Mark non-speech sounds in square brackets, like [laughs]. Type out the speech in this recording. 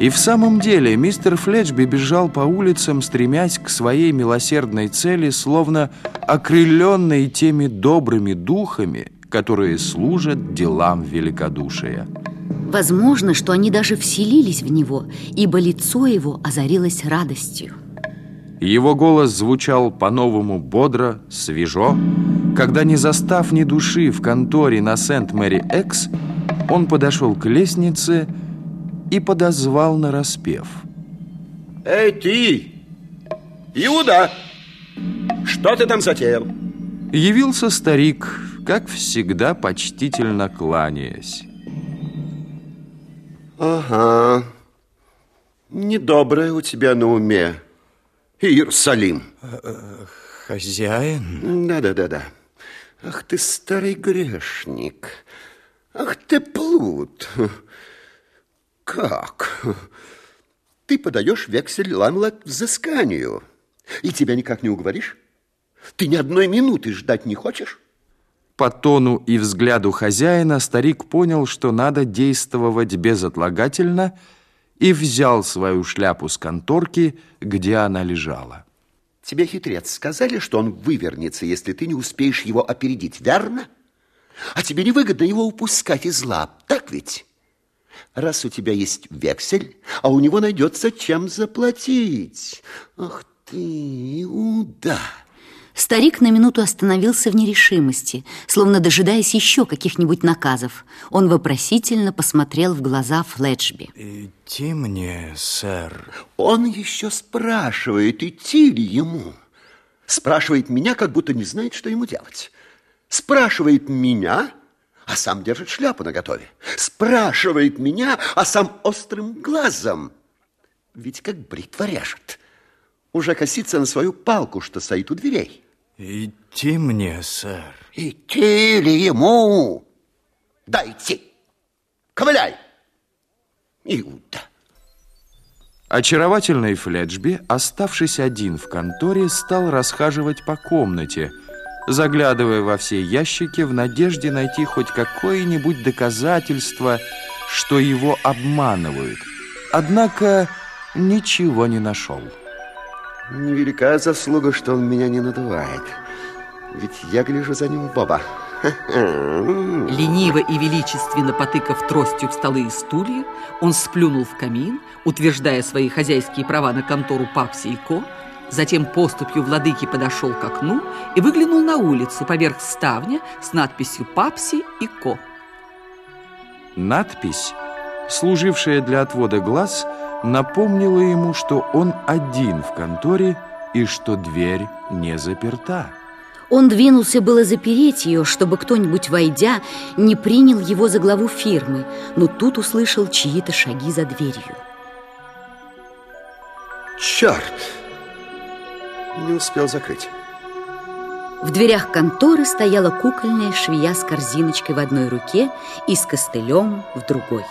И в самом деле мистер Флетчби бежал по улицам, стремясь к своей милосердной цели, словно окрыленный теми добрыми духами, которые служат делам великодушия. Возможно, что они даже вселились в него, ибо лицо его озарилось радостью. Его голос звучал по-новому бодро, свежо, когда, не застав ни души в конторе на Сент-Мэри-Экс, он подошел к лестнице и подозвал на распев. Эй, ты! Иуда! Что ты там затеял? Явился старик, как всегда, почтительно кланяясь. Ага. Недоброе у тебя на уме, Иерусалим. Хозяин? Да-да-да-да. Ах ты старый грешник. Ах ты плут. Как? Ты подаешь вексель Ламла к взысканию, и тебя никак не уговоришь? Ты ни одной минуты ждать не хочешь? По тону и взгляду хозяина старик понял, что надо действовать безотлагательно, и взял свою шляпу с конторки, где она лежала. Тебе, хитрец, сказали, что он вывернется, если ты не успеешь его опередить, верно? А тебе невыгодно его упускать из лап, так ведь? Раз у тебя есть вексель, а у него найдется чем заплатить. Ах ты, Иуда! Старик на минуту остановился в нерешимости, словно дожидаясь еще каких-нибудь наказов. Он вопросительно посмотрел в глаза Флетчби. Идти мне, сэр. Он еще спрашивает, идти ли ему. Спрашивает меня, как будто не знает, что ему делать. Спрашивает меня, а сам держит шляпу наготове. Спрашивает меня, а сам острым глазом. Ведь как бритва режет. Уже косится на свою палку, что стоит у дверей. Идти мне, сэр. Идти ли ему? Дайте. Ковыляй. Иуда. Очаровательный Флетчби, оставшись один в конторе, стал расхаживать по комнате, заглядывая во все ящики в надежде найти хоть какое-нибудь доказательство, что его обманывают. Однако ничего не нашел. Невелика заслуга, что он меня не надувает. Ведь я гляжу за ним в оба. [laughs] Лениво и величественно потыкав тростью в столы и стулья, он сплюнул в камин, утверждая свои хозяйские права на контору Папси и Ко, затем поступью владыки подошел к окну и выглянул на улицу поверх ставня с надписью «Папси и Ко». Надпись, служившая для отвода глаз, напомнила ему, что он один в конторе и что дверь не заперта. Он двинулся было запереть ее, чтобы кто-нибудь, войдя, не принял его за главу фирмы, но тут услышал чьи-то шаги за дверью. Черт! Не успел закрыть. В дверях конторы стояла кукольная швея с корзиночкой в одной руке и с костылем в другой.